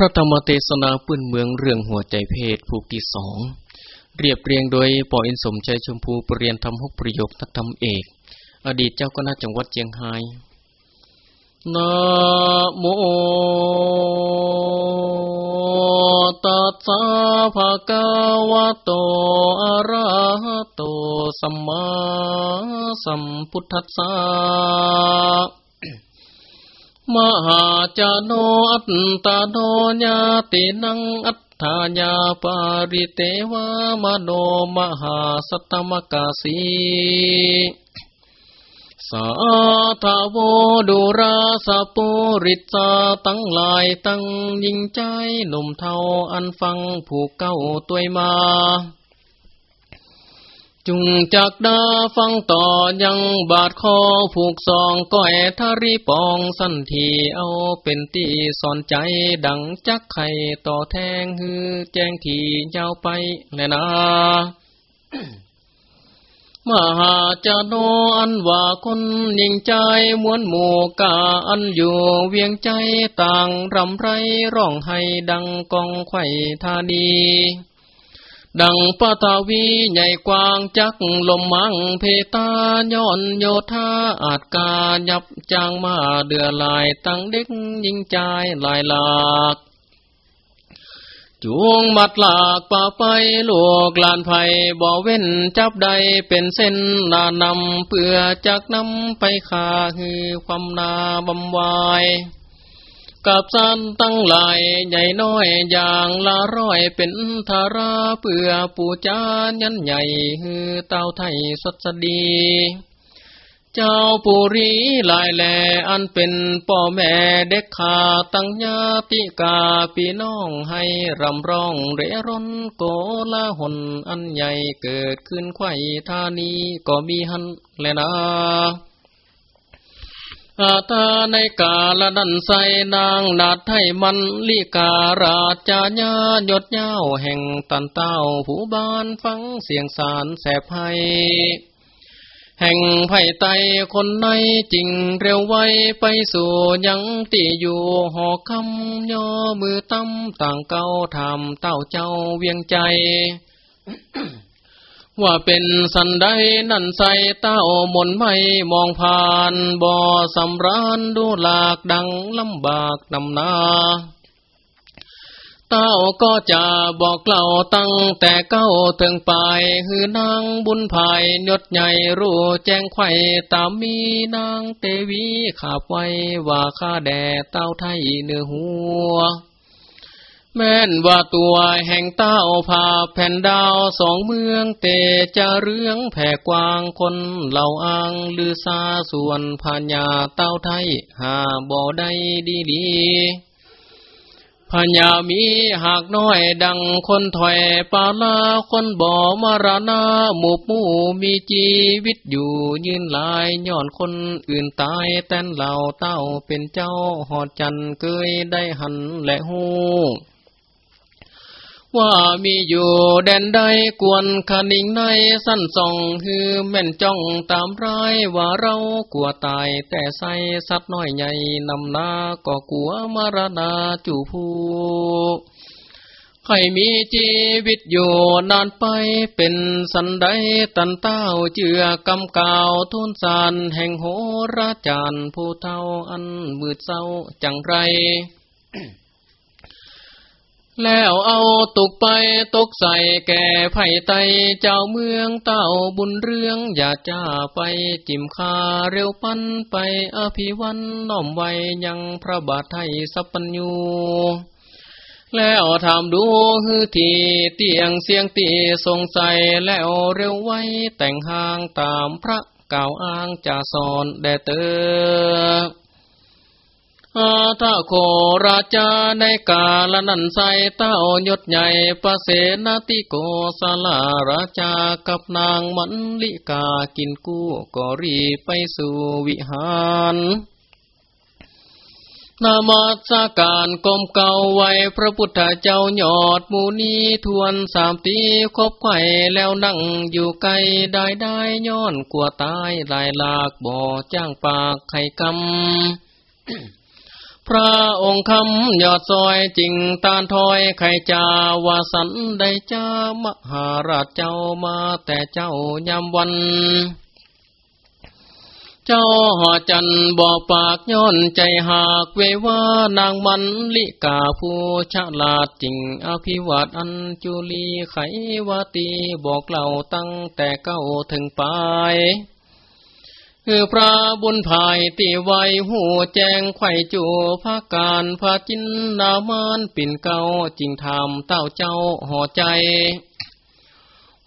ระธรรมเทศนาปื้นเมืองเรื่องหัวใจเพศผูกที่สองเรียบเรียงโดยปออินสมชัยชมพูปรเรียนทำหกประโยคนักธรรมเอก อดีตเจ้าคณะจังหวัดเชียงไฮ้นะโมตัสสะภะคะวะโตอะระหะโตสัมมาสัมพุทธัสสะ มหาจโนอัตตาโนญาตินังอัตถาญาปาริเตวามโนมหาสัตมกาสีสาธาวดุราสปุริตาตั้งลายตั้งยิงใจหนุ่มเทาอันฟังผูกเก้าตัวมา จุงจากดาฟังต่อยังบาดคอผูกซองก้อยทารีปองสันทีเอาเป็นตีสอนใจดังจักไข่ต่อแทงฮือแจ้งทียาวไปแลนะมหาจโนอันว่าคนยิ่งใจมวนหมู่กาอันอยู่เวียงใจต่างรำไรร้องให้ดังกองไข่ธานี ดังปะทาวีใหญ่กว้างจักลมมังเพตาย้อนโยธาอาจกายับจางมาเดือลายตั้งเด็กยิงใจลายหลากจวงมัดหลากป่าไปลูกลานไผ่บ่อเว้นจับใดเป็นเส้นนานำเพื่อจักนำไปขาคือความนาบำวาย กับสันตั้งหลายใหญ่น้อยอย่างละร้อยเป็นธาราเพื่อปูจานยันใหญ่ฮือเต้าไทยสัสดี เจ้าปุรีลายแลอันเป็นพ่อแม่เด็กขาตั้งญาติกาพี่น้องให้รำร้องเรร่อนโกลาหนอันใหญ่เกิดขึ้นไข่ธานีก็มีหันแลนะ อาตาในกาละดันใสนางนาดไทยมันลีการาจาญาหยดเย้าแห่งตันเต้าผู้บ้านฟังเสียงสารแสบไพแห่งไผ่ไตคนในจริงเร็วไวไปสู่ยังตีอยู่หอคำย่อมือตั้มต่างเก้าทำเต้าเจ้าเวียงใจ ว่าเป็นสันไดนั่นใสเต้ามนไม่มองผ่านบ่อสำรานดูหลากดังลำบากนำนาเต้าก็จะบอกเล่าตั้งแต่เก้าถึงปลายคือนางบุญภายยศใหญ่รู้แจ้งไข่ตามมีนางเตวีขาบไว้ว่าข้าแด่เต้าไทยเนื้อหัว แม่นว่าตัวแห่งเต้าผาแผ่นดาวสองเมืองเตจะเรื่องแผ่กว้างคนเหล่าอ้างลือซาส่วนพญาเต้าไทยหาบ่อได้ดีดีพญามีหากน้อยดังคนถอยปาลาคนบ่อมารณาหมูมู่มีจีวิตอยู่ยืนลายย้อนคนอื่นตายแต่นเหล่าเต้าเป็นเจ้าหอดจันเคยได้หันและหู ว่ามีอยู่แดนใดกวนคนิ่งในสั้นส่องฮือแม่นจ้องตามร้ายว่าเรากลัวตายแต่ใส่สัตว์น้อยใหญ่นำนาก็กลัวมารณาจูผู้ใครมีชีวิตอยู่นานไปเป็นสันไดตันเต้าเจือกำกาวทุนสารแห่งโหราจารย์ผู้เท่าอันมืดเศร้าจังไร แล้วเอาตกไปตกใส่แก่ไผ่ไตเจ้าเมืองเต้าบุญเรื่องอย่าจ้าไปจิมคาเร็วปั้นไปอภิวันน้อมไว้ยังพระบาทไทยสัพปัญญูแล้วถามดูฮือทีเตียงเสียงตีสงสัยแล้วเร็วไว้แต่งหางตามพระก่าวอ้างจะสอนแด่เตอ อาทาโคราชาในกาลนันไซเต้ายศใหญ่ประเสนาติโกสลาราชากับนางมันลิกากินกู้ก็รีไปสู่วิหารนามาสการกรมเก่าไว้พระพุทธเจ้าหยอดมูนีทวนสามตีคบไข่แล้วนั่งอยู่ไกลได้ได้ย้อนกลัวตายลายลากบ่อจ้างปากไข่กำ พระองค์คำยอดซอยจริงตานถอยไขจาวาสันได้จ้ามหาราชเจ้ามาแต่เจ้ายามวัน เจ้าหอจันบอกปากย้อนใจหากเวว่านางมันลิกาผู้ฉลาดจริงอภิวัตอันจุลีไขวตีบอกเล่าตั้งแต่เก้าถึงปลาย คือพระบุญภายตีไวหูแจงไข่จูภาการพาจินนามานปิ่นเก่าจริงทำเต้าเจ้าห่อใจ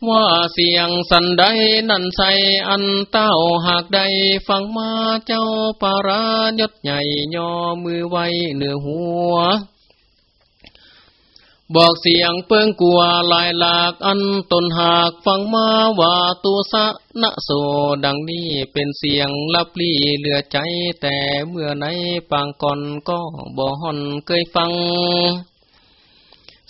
ว่าเสียงสันใดนั่นใสอันเต้าหากใดฟังมาเจ้าปารายศใหญ่ย่อมือไว้เหนือหัว บอกเสียงเปิงกลัวลายหลากอันตนหากฟังมาว่าตัวสะนะโสดังนี้เป็นเสียงลับลี่เหลือใจแต่เมื่อในปางก่อนก็บ่ฮอนเคยฟัง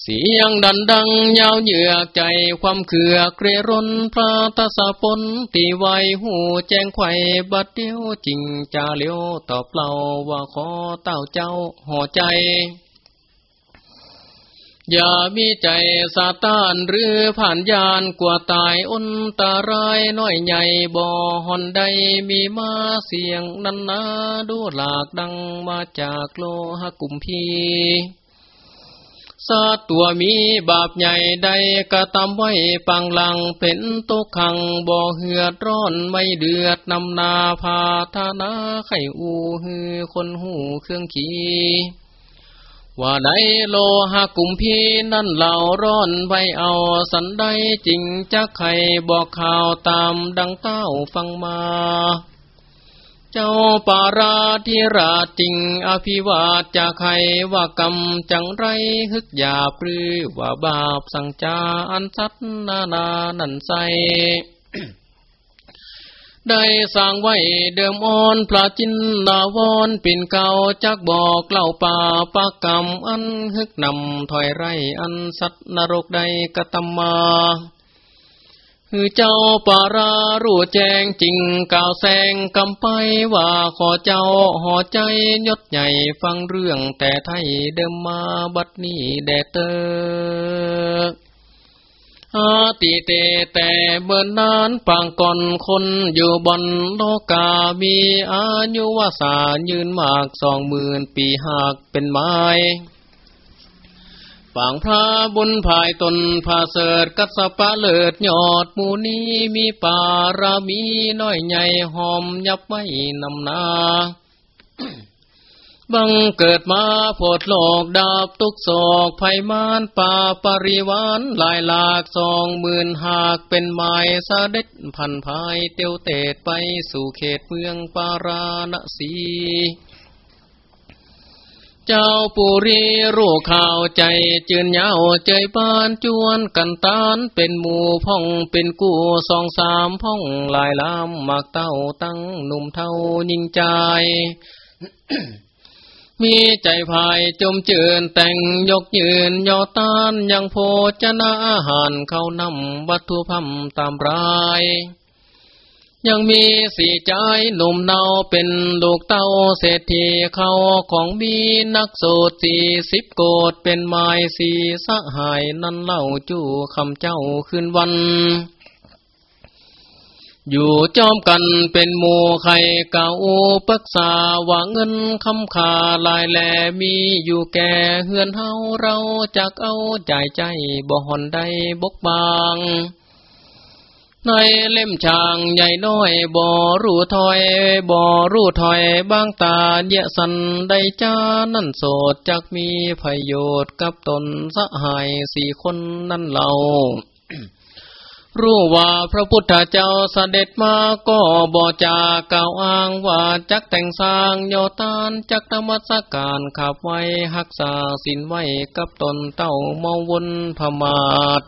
เสียงดันดังยาวเหยือกใจความเขือเกรรนพระตาสะปนตีไวหูแจ้งไข่บัดเดียวจริงจาเลียวตอบเล่าว่าขอเต้าเจ้าห่อใจ อย่ามีใจสาตานหรือผ่านยานกว่าตายอนตารายน้อยใหญ่บ่อหอนใดมีมาเสียงนันนาดูหลากดังมาจากโลหะกุมพีสาตัวมีบาปใหญ่ใดกระทำไว้ปังหลังเป็นตุขังบ่อเหือดร้อนไม่เดือดนำนาพาธนาไข่อูฮือคนหูเครื่องขี ว่าในโลหะกุมพีนั่นเหล่าร้อนไว้เอา สันได้จริงจะใครบอกข่าวตามดังเต้าฟังมา เจ้าปาราธิราชจริงอภิวาทจะใครว่ากรรมจังไรฮึกยาปรือว่าบาปสังจาอันสัตนานานันใส ได้สร้างไว้เดิมอ่อนพระจินดาวอนปิ่นเก่าจักบอกเล่าป่าปากกรรมอันฮึกนำถอยไรอันสัตนรกใดกตมมาคือเจ้าปารารู้แจ้งจริงกล่าวแสงกำไปว่าขอเจ้าห่อใจยศใหญ่ฟังเรื่องแต่ไทยเดิมมาบัดนี้แดเตอ อาติเตแต่เบิ่นนานปางก่อนคนอยู่บนโลกามีอายุวาสายืนมากสองหมื่นปีหากเป็นไม้ปางพระบุญภายตนผาเสดกัสปะเลิดยอดมูนีมีปารามีน้อยใหญ่หอมยับไม่นำนา บังเกิดมาโพดโลกดาบตุกโศกภัยมานป่าปริวานลายหลากสองหมื่นหากเป็นไม้สะเด็ดพันภายเตียวเตดไปสู่เขตเมืองปาราณสีเจ้าปุรีรู้ข่าวใจจืนยาใจบ้านจวนกันตานเป็นหมู่พ่องเป็นกู้สองสามพ่องลายลามหมากเต้าตั้งหนุ่มเท่ายิงใจ มีใจภายจมเจืนแต่งยกยืนยอตานยังโพจนาอาหารเข้านำวัตถุพัมตามรายยังมีสีใจหนุ่มเนาเป็นลูกเต้าเศรษฐีเขาของมีนักโสดสี่สิบโกดเป็นไม้สีสหายนั่นเล่าจู้คำเจ้าขึ้นวัน อยู่จอมกันเป็นหมู่ไข่เก่าปรึกษาว่าเงินคำขาลายแลมีอยู่แก่เฮือนเฮาเราจักเอาใจใจบ่หอนได้บกบางในเล่มช่างใหญ่น้อยบ่รู้ถอยบ่รู้ถอยบางตาเยสันได้จ้านั่นโสดจักมีประโยชน์กับตนสหายสี่คนนั่นเรา รู้ว่าพระพุทธเจ้าเสด็จมาก็บ่จากล่าวอ้างว่าจักแต่งสร้างโยตานจักธรรมสการขับไว้หักษาสินไว้กับตนเต้าเมาวนพมาด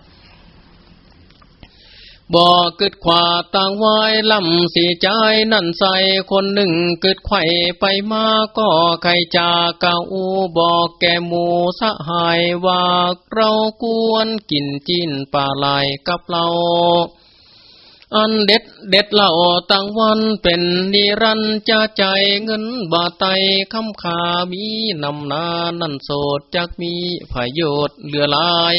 บ่กึดขวาต่างวายลำสีใจนั่นใส่คนหนึ่งกึดไข่ไปมาก็ใครจากเก่าบอกแกหมูสหายว่าเรากวนกินจินป่าลายกับเราอันเด็ดเด็ดเล่าตั้งวันเป็นนิรันจะใจเงินบาไตคำขามีนำนานั่นโสดจักมีประโยชน์เหลือหลาย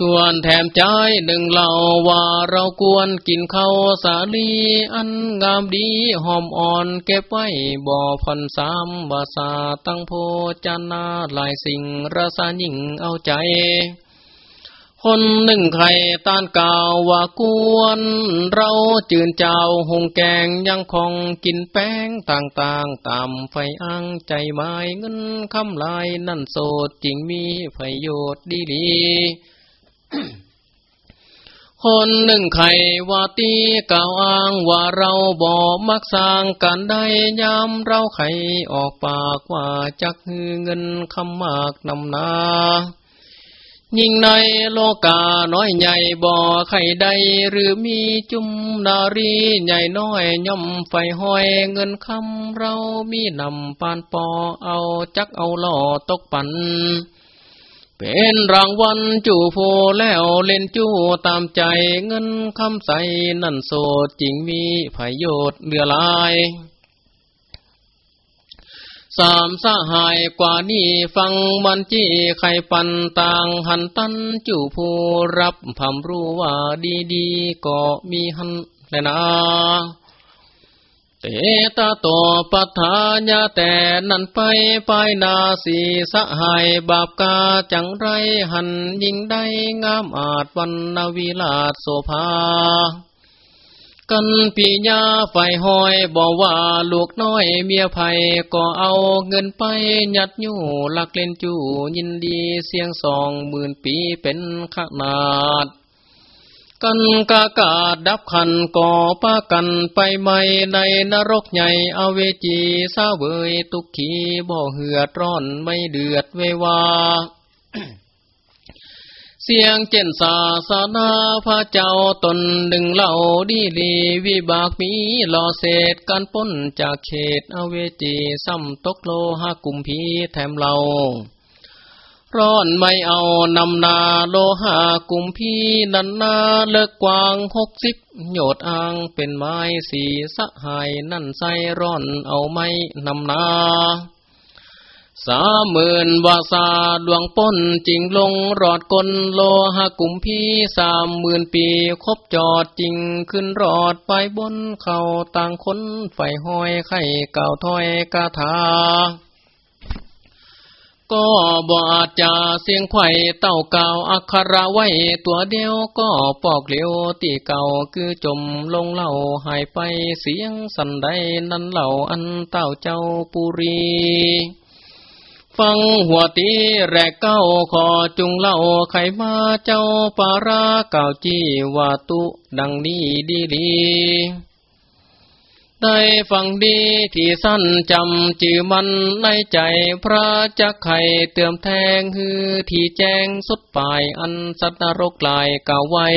ส่วนแถมใจหนึ่งเล่าว่าเราควรกินข้าวสาลี อันงามดีหอมอ่อนเก็บไว้บ่อพันสามบาสาตั้งโพจานาหลายสิ่งรสายิ่งเอาใจ คนหนึ่งใครต้านกาวว่ากวน เราจืนเจ้าหงแกงยังคงกินแป้งต่างๆตามไฟอ้างใจไม้เงินคำลายนั่นโสดจริงมีประโยชน์ดีดี คนหนึ่งใครว่าตีกล่าวอ้างว่าเราบ่มักสร้างกันได้ยามเราไขออกปากว่าจักฮือเงินคำมากนำนายิ่งในโลกาน้อยใหญ่บ่อไข่ใดหรือมีจุมนารีใหญ่น้อยย่อมไฟห้อยเงินคำเรามีนำปานปอเอาจักเอาล่อตกปัน เป็นรางวัลจู่โพแล้วเล่นจู่ตามใจเงินคำใสนั่นโสดจริงมีประโยชน์เหลือหลายสามสหายกว่านี้ฟังมันจี้ไข่ปันต่างหันตันจู่ผู้รับผำรู้ว่าดีดีก็มีหันแลยนะ เตตาโตปัฏฐานยาแต่นั่นไปไปนาสีสหายบาปกาจังไรหันยิงได้งามอาจวันนาวิลาโสภา กันปีญาไฟหอยบอกว่าลูกน้อยเมียไผ่ก็เอาเงินไปยัดยู่ลักเล่นจูยินดีเสียงสองหมื่นปีเป็นขนาด กันกากาดดับขันก่อป้ากันไปไม่ในนรกใหญ่อเวจีซาเวยตุกขีบ่เหือดร้อนไม่เดือดเววาเสียงเจนศาสนาพระเจ้าตนหนึ่งเล่าดีดีวิบากมีหล่อเศษการป้นจากเขตอเวจีซ้ำตกโลหกุมพีแถมเรา ร้อนไม่เอานำนาโลหากุมพีนันนาเลิกกวางหกสิบโยดอ่างเป็นไม้สีสะหายนั่นใส่ร้อนเอาไม่นำนาสามหมื่นวาสาดวงป้นจริงลงรอดกลโลหะกุมพีสามหมื่นปีคบจอดจริงขึ้นรอดไปบนเขาต่างคนไฟห้อยไข่เก่าถ้อยกาถา ก็บ่อาจจะเสียงไข่เต่าเก่าอักขระไว้ตัวเดียวก็ปอกเหลียวตีเก่าคือจมลงเหล่าหายไปเสียงสันใดนั้นเหล่าอันเต่าเจ้าปุรีฟังหัวตีแรกเก้าขอจุงเล่าไขมาเจ้าปาราเก่าจีวาตุดังนี้ดีดี ได้ฟังดีที่สั้นจำจือมันในใจพระจักไข่เติมแทงฮือที่แจ้งสุดปลายอันสัตว์นรกลายเก่าไว้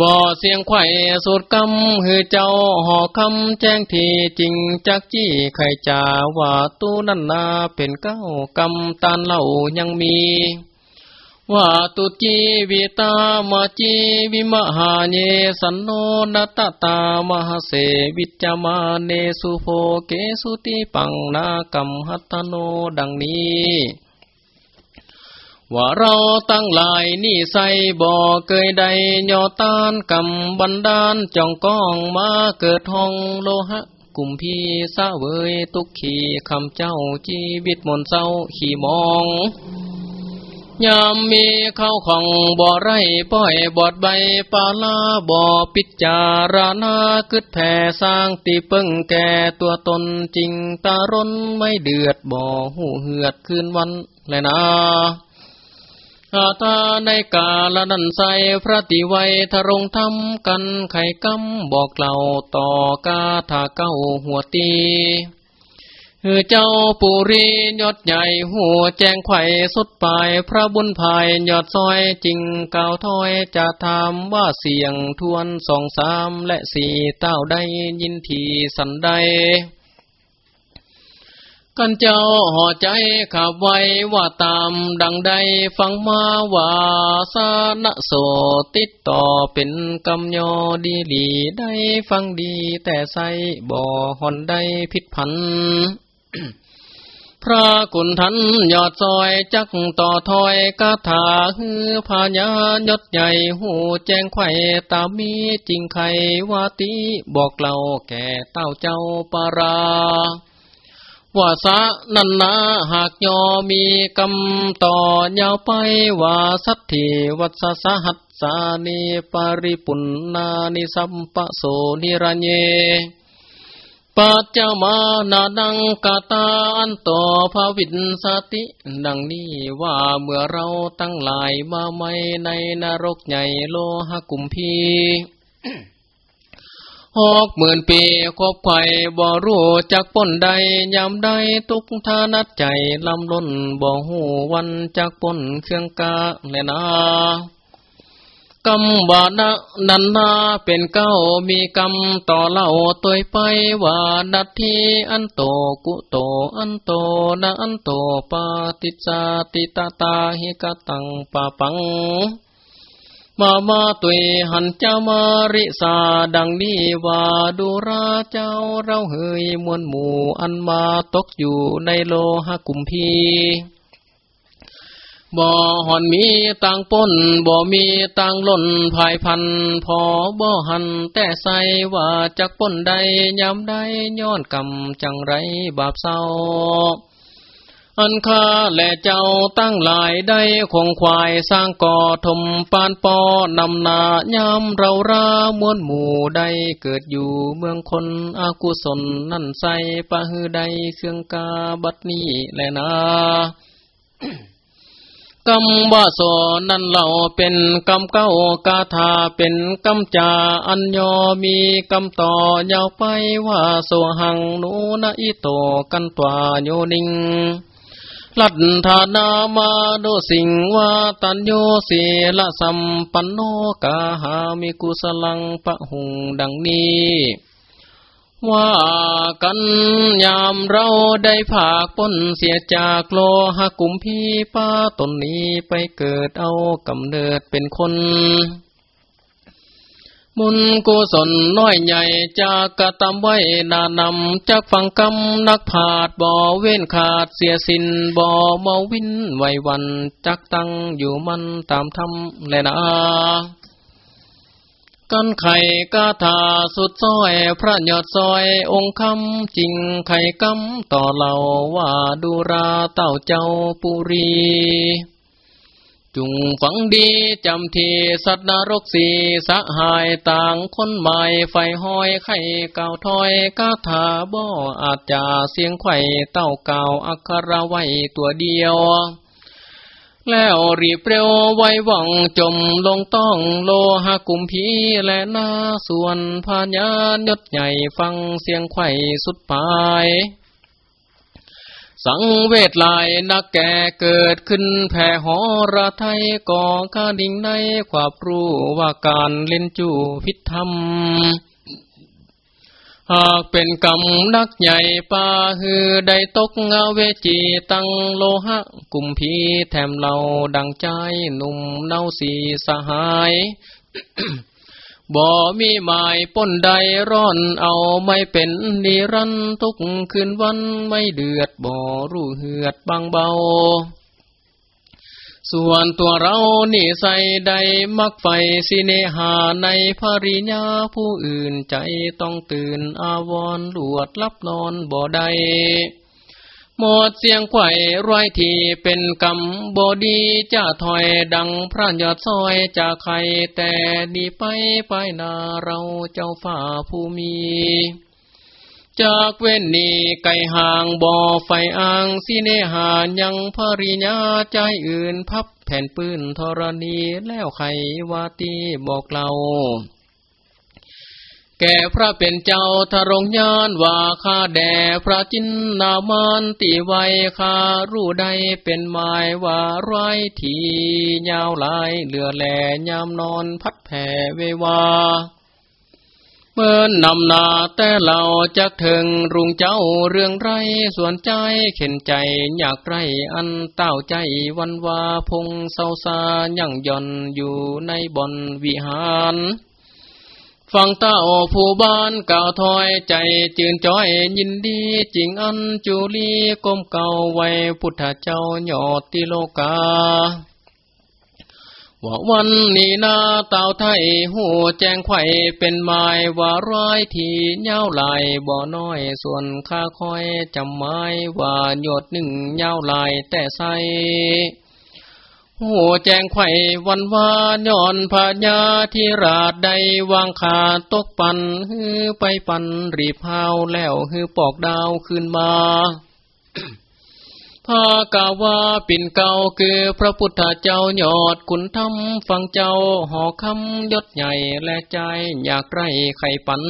บ่อเสียงไข่สุดกำหือเจ้าห่อคำแจ้งทีจริงจักจี้ไข่จ่าว่าตู้นั่นนาเป็นเก้ากำตานเล่ายังมี ว่าตุจีวิตามาจีวิมหาเยสันโนนัตตามหาเสวิจมาเนสุโภเกสุติปังนากัมหัตโนดังนี้ว่าเราตั้งหลายนี่ใส่บ่อเกยใดยอตานกำบันดาลจ้องก้องมาเกิดห้องโลหะกุมพีสะเวยตุกขีคำเจ้าจีบิดมนเศร้าขี่มอง ยามมีเข้าของบ่อไรป้อยบอดใบปาลาบ่อปิจารณาคึดแผ่สร้างตีเปิงแก่ตัวตนจริงตาร้นไม่เดือดบ่อหูเหือดคืนวันแลยนะอาตาในกาละนันใสพระติไวทรงทำกันไข่กำบอกเล่าต่อกาถาเก้าหัวตี เจ้าปุรียอดใหญ่หัวแจงไข่สุดปลาย พระบุญภายยอดซอยจริงเก่าถ้อยจะทำว่าเสียงทวนสองสามและสี่เต้าได้ยินทีสันใด กันเจ้าห่อใจขับไว้ว่าตามดังใดฟังมาว่าสานะโสติดต่อเป็นกำยอดีหลีได้ฟังดีแต่ใส่บ่อหอนได้ผิดพัน พระกุณทันยอดซอยจักต่อถอยกาถาฮือพญายศใหญ่หูแจ้งไข่ตามีจริงไขวาติบอกเล่าแก่เต้าเจ้าปาราว่าสะนันนาหากยอมีกำต่อยาวไปว่าสัตถิวัสสหัสสานิปริปุณนานิสัมปะโสนิรัญเย ปัจจมานาดังกาตาอันต่อภาวินสติ ดังนี้ว่าเมื่อเราตั้งหลายมาไม่ในนรกใหญ่โลหกุมพีหกหมื่นปีครบไข่บ่รู้จักป้นใดยามใดทุกทานัดใจลำล้นบ่หูวันจักป้นเครื่องกาแลนา กำบาดนันนาเป็นเก้ามีกำต่อเล่าตัวไปว่าดัตทีอันโตกุโตอันโตนะอันโตปาติจาติตาตาหิกตังปาปัง มามาตุยหันเจ้ามาริสาดังนี้ว่าดูราเจ้าเราเฮยมวลหมู่อันมาตกอยู่ในโลหะกุมพี บ่หอนมีต่างป้นบ่มีต่างล่นภายพันพอบ่หันแต่ใสว่าจักป้นใดยำใดย้อนกำจังไรบาปเศร้า อันข้าและเจ้าตั้งหลายได้คงควายสร้างก่อทมปานปอนำนายามเรารามวนหมู่ได้เกิดอยู่เมืองคนอากุศลนั่นใสปะฮือใดเครื่องกาบัดนี้แลนะ กำว่าโสนั่นเราเป็นกำเก้ากาถาเป็นกำจาอัญยอมีกำต่อยาวไปว่าโสหังนูนาอิโตกันตัวโยนิงลัดธานามาโดสิงว่าตัญโยสีละสัมปันโนกาหามิกุสลังปะหุงดังนี้ ว่ากันยามเราได้ผากป้นเสียจากโลหะกุมพีป้าตนนี้ไปเกิดเอากำเนิดเป็นคนมุนกุศลน้อยใหญ่จากกระทำไว้นานำจากฟังคำนักผาดบ่อเว้นขาดเสียสินบ่อเมาวินไววันจักตั้งอยู่มันตามธรรมแลนะ กันไข่กาถาสุดซอยพระยอดซอยองค์คำจริงไข่กำต่อเราว่าดูราเต้าเจ้าปุรี จุงฝังดีจำทีสัตว์นรกสีสหายต่างคนใหม่ไฟห้อยไข่เก่าถอยกาถาบ่อาจจะเสียงไข่เต้าเก่าอัคราไว้ตัวเดียว แล้วรีบเร็วไว้หวังจมลงต้องโลหะกุมพีและนาส่วนพญานยศใหญ่ฟังเสียงไข่สุดปลาย สังเวทลายนักแก่เกิดขึ้นแผ่หอระไทยก่อคาดิ่งในความรู้ว่าการเล่นจู่พิธรรม หากเป็นกรรมนักใหญ่ปาฮือได้ตกเงาเวจีตั้งโลหะ กุมพีแถมเราดังใจหนุ่มเนาสีสหายบ่มีหมายป้นใดร้อนเอาไม่เป็นนิรันทุกคืนวันไม่เดือดบ่รู้เหือดบางเบา ส่วนตัวเรานี่ใส่ใดมักไฟสิเนหาในภริญาผู้อื่นใจต้องตื่นอาวรหลวดลับนอนบ่ได้หมดเสียงไข่ร้อยทีเป็นกำบดีจะถอยดังพระยอดซอยจะไข่แต่ดีไปไปนาเราเจ้าฝ่าผู้มี จากเว้นนี้ไก่ห่างบ่อไฟอ่างสิเนหายังภริญาใจอื่นพับแผ่นปืนธรณีแล้วไขวาตีบอกเราแก่พระเป็นเจ้าทรงยานว่าข้าแด่พระจินนามานติไวข้ารู้ใดเป็นหมายว่าไรทียาวลายเหลือแหล่ยามนอนพัดแผ่เววา มเมื่อนำนาแต่เราจักถึงรุงเจ้าเรื่องไรส่วนใจเข็นใจอยากไรอันเต้าใจวันวาพงเศร้าซายั่งย่อนอยู่ในบ่อนวิหารฟังเต้าผู้บ้านก่าวถอยใจจืนจ้อยยินดีจริงอันจุลีก้มเก่าไว้พุทธเจ้าหยอดติโลกา ว่าวันนี้นาเต่าไทยหูแจ้งไข่เป็นไม้ว่าร้อยทีเย้าลายบ่อน้อยส่วนข้าคอยจำไม้ว่าหยดหนึ่งเย้าลายแต่ใสหูแจ้งไข่วันวานย้อนพญาที่ราดใดวางขาตกปันฮือไปปันรีพาวแล้วฮือปอกดาวขึ้นมาากาว่าปิ่นเก่าคือพระพุทธเจ้ายอดคุณทำฟังเจ้าหอคำยศใหญ่และใจอยากไรไข่ปัน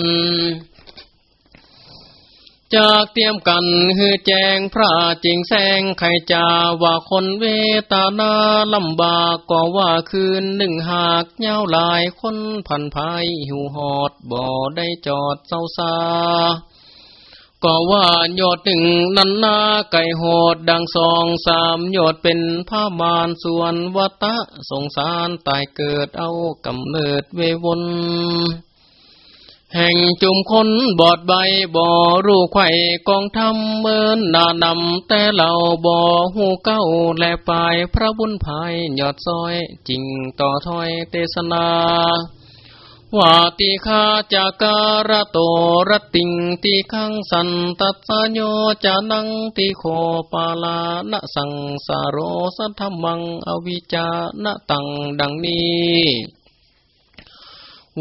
จากเตรียมกันฮือแจงพระจริงแสงไข่จาว่าคนเวตานาลำบากก็ว่าคืนหนึ่งหากเย้าลายคนพันภายหิวหอดบ่ได้จอดเศร้าซา ก็ว่ายอดหนึ่งนันนาไก่โหดดังสองสามยอดเป็นผ้ามานส่วนวัตะสงสารตายเกิดเอากำเนิดเววนแห่งจุมคนบอดใบบ่อรูไข่กองทำเมินนานำแต่เหล่าบ่อหูเก้าแลปลายพระบุญภายยอดซอยจริงต่อถอยเตสนา วาติคาจาการโตรติงติขังสันตัสโยจานังติโคปาลานะสังสารโรสัทธมังอวิจานะตังดังนี้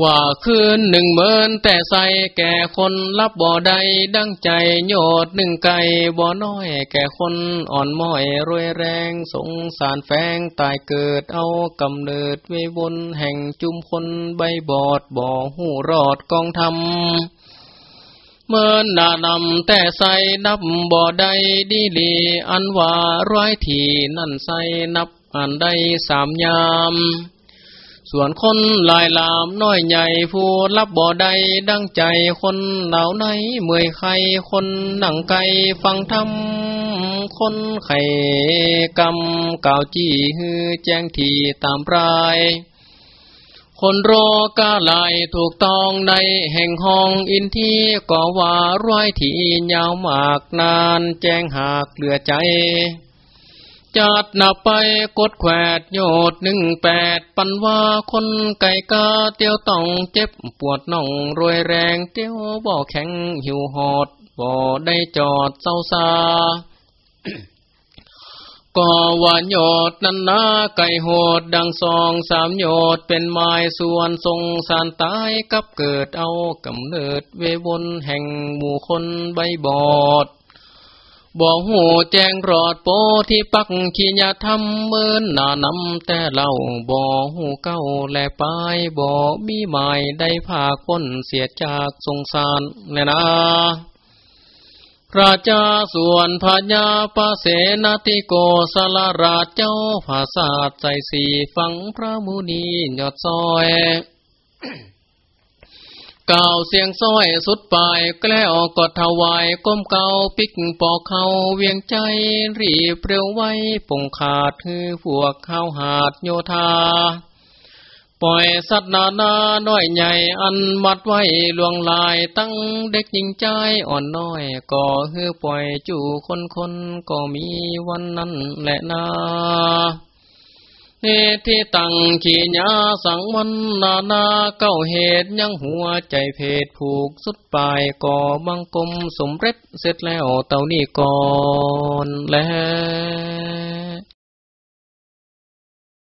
ว่าคืนหนึ่งเมินแต่ใสแก่คนรับบ่อใดดังใจโยดหนึ่งไก่บ่อน้อยแก่คนอ่อนม้อยรวยแรงสงสารแฝงตายเกิดเอากำเนิดเววนแห่งจุมคนใบบอดบ่อหูรอดกองทำเมื่อนานำแต่ใสนับบ่อใดดีลีอันว่าร้อยทีนั่นใสนับอันใดสามยาม ส่วนคนลายลามน้อยใหญ่ผู้รับบ่อใดดังใจคนเหล่าไหนเมื่อยใครคนหนังไก่ฟังทำคนไข่กำก่าจี้ฮือแจ้งทีตามปลาย คนรอกาลายถูกต้องในแห่งห้องอินทีก็ว่าร้อยทียาวมากนานแจ้งหากเหลือใจ จัดนับไปกดแขวดโยดหนึ่งแปดปันว่าคนไก่กาเตียวต้องเจ็บปวดน่องรวยแรงเตียวบ่อแข็งหิวหอดบ่ได้จอดเศร้าซาก็ว่าโยดนันนาไก่โหดดังสองสามโยดเป็นไม้ส่วนทรงสารตายกับเกิดเอากำเนิดเววนแห่งหมู่คนใบบอด บ่หูแจ้งรอดโปที่ปักขีญาทำเมินหนานำแต่เล่าบ่หูเก้าแลปายบ่มีหมายได้ภาคนเสียจากสงสารแลนะราชาส่วนพญาปเสนาติโกสลาราชเจ้าภาษาใจสีฟังพระมุนียอดซอย ก่าวเสียงซ้อยสุดปลายแกล้วกดถวายก้มเก่าปิกปอกเขาเวียงใจรีเปรียวไว้ปงขาดคือพวกข้าวหาดโยธา ปล่อยสัตว์นานาน้อยใหญ่อันมัดไว้ลวงลายตั้งเด็กยิงใจอ่อนน้อยก็ฮือปล่อยจู่คนคนก็มีวันนั้นแหละนา เนที่ตังขีญาสังมันนานาเก้าเหตุยังหัวใจเพดผูกสุดปลายก่อบังกลมสมเร็จเสร็จแล้วเต่านี่ก่อนแล้ว